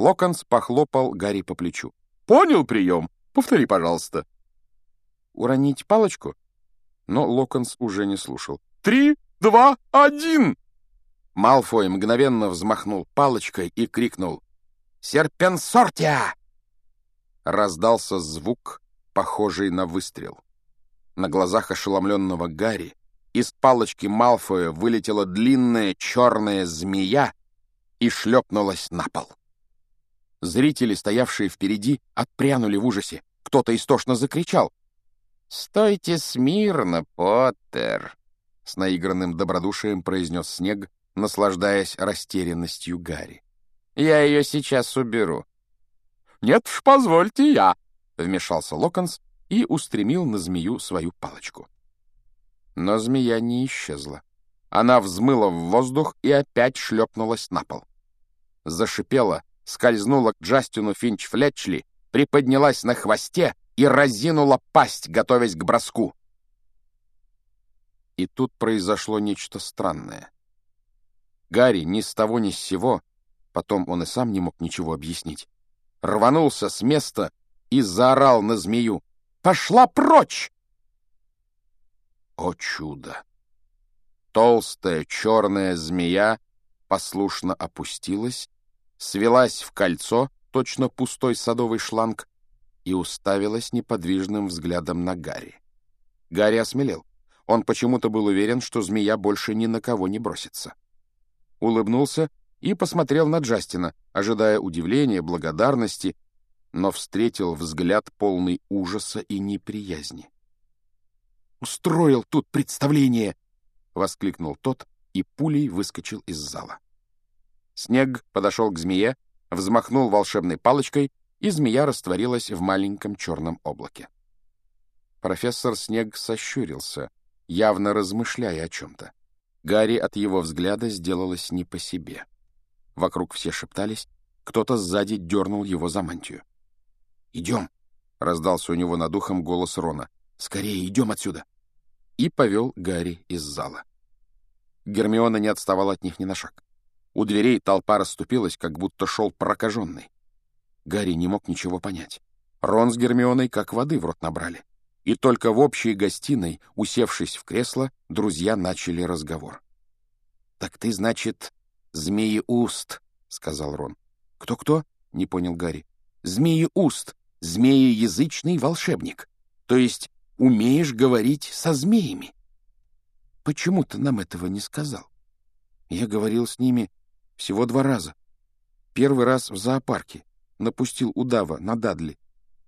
Локонс похлопал Гарри по плечу. «Понял прием? Повтори, пожалуйста». «Уронить палочку?» Но Локонс уже не слушал. «Три, два, один!» Малфой мгновенно взмахнул палочкой и крикнул «Серпенсортия!» Раздался звук, похожий на выстрел. На глазах ошеломленного Гарри из палочки Малфоя вылетела длинная черная змея и шлепнулась на пол. Зрители, стоявшие впереди, отпрянули в ужасе. Кто-то истошно закричал. «Стойте смирно, Поттер!» С наигранным добродушием произнес Снег, наслаждаясь растерянностью Гарри. «Я ее сейчас уберу». «Нет уж, позвольте я», — вмешался Локонс и устремил на змею свою палочку. Но змея не исчезла. Она взмыла в воздух и опять шлепнулась на пол. Зашипела, скользнула к Джастину Финч-Флетчли, приподнялась на хвосте и разинула пасть, готовясь к броску. И тут произошло нечто странное. Гарри ни с того ни с сего, потом он и сам не мог ничего объяснить, рванулся с места и заорал на змею. «Пошла прочь!» О чудо! Толстая черная змея послушно опустилась, свелась в кольцо, точно пустой садовый шланг, и уставилась неподвижным взглядом на Гарри. Гарри осмелел. Он почему-то был уверен, что змея больше ни на кого не бросится. Улыбнулся и посмотрел на Джастина, ожидая удивления, благодарности, но встретил взгляд полный ужаса и неприязни. «Устроил тут представление!» — воскликнул тот и пулей выскочил из зала. Снег подошел к змее, взмахнул волшебной палочкой, и змея растворилась в маленьком черном облаке. Профессор Снег сощурился, явно размышляя о чем-то. Гарри от его взгляда сделалось не по себе. Вокруг все шептались, кто-то сзади дернул его за мантию. «Идем!» — раздался у него над ухом голос Рона. «Скорее, идем отсюда!» И повел Гарри из зала. Гермиона не отставала от них ни на шаг. У дверей толпа расступилась, как будто шел прокаженный. Гарри не мог ничего понять. Рон с Гермионой как воды в рот набрали. И только в общей гостиной, усевшись в кресло, друзья начали разговор. «Так ты, значит, змеи-уст», — сказал Рон. «Кто-кто?» — не понял Гарри. «Змеи-уст, змееязычный волшебник. То есть умеешь говорить со змеями». «Почему ты нам этого не сказал?» Я говорил с ними всего два раза. Первый раз в зоопарке. Напустил удава на Дадли.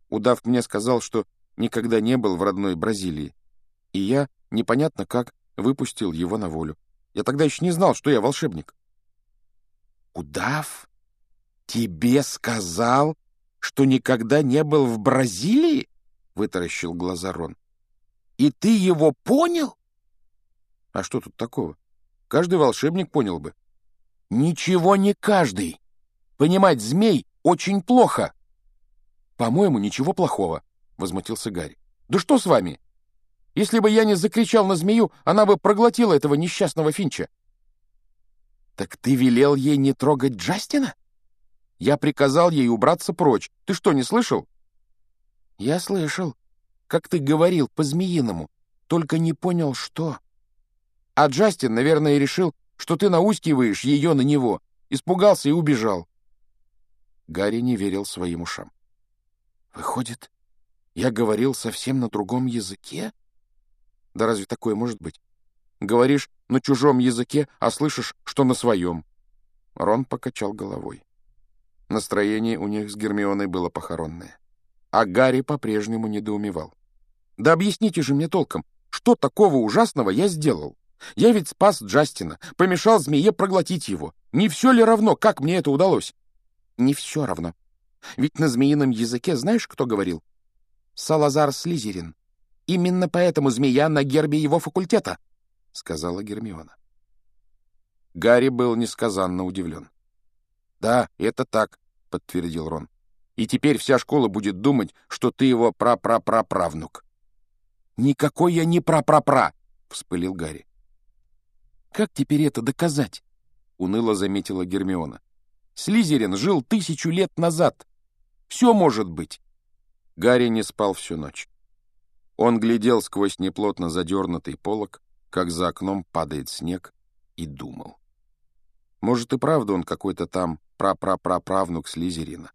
Удав мне сказал, что никогда не был в родной Бразилии. И я, непонятно как, выпустил его на волю. Я тогда еще не знал, что я волшебник. «Удав? Тебе сказал, что никогда не был в Бразилии?» — вытаращил глаза Рон. «И ты его понял?» «А что тут такого? Каждый волшебник понял бы». «Ничего не каждый. Понимать змей очень плохо». «По-моему, ничего плохого», — возмутился Гарри. «Да что с вами? Если бы я не закричал на змею, она бы проглотила этого несчастного Финча». «Так ты велел ей не трогать Джастина?» «Я приказал ей убраться прочь. Ты что, не слышал?» «Я слышал. Как ты говорил по-змеиному, только не понял, что...» «А Джастин, наверное, решил, что ты наускиваешь ее на него. Испугался и убежал». Гарри не верил своим ушам. «Выходит, я говорил совсем на другом языке? Да разве такое может быть? Говоришь на чужом языке, а слышишь, что на своем. Рон покачал головой. Настроение у них с Гермионой было похоронное. А Гарри по-прежнему недоумевал. «Да объясните же мне толком, что такого ужасного я сделал? Я ведь спас Джастина, помешал змее проглотить его. Не все ли равно, как мне это удалось?» «Не все равно. Ведь на змеином языке знаешь, кто говорил? Салазар Слизерин. Именно поэтому змея на гербе его факультета, — сказала Гермиона. Гарри был несказанно удивлен. «Да, это так», — подтвердил Рон. «И теперь вся школа будет думать, что ты его пра-пра-пра-правнук». «Никакой я не пра-пра-пра!» — вспылил Гарри. «Как теперь это доказать?» — уныло заметила Гермиона. Слизерин жил тысячу лет назад. Все может быть. Гарри не спал всю ночь. Он глядел сквозь неплотно задернутый полог, как за окном падает снег, и думал. Может, и правда он какой-то там прапраправнук Слизерина.